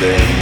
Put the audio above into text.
something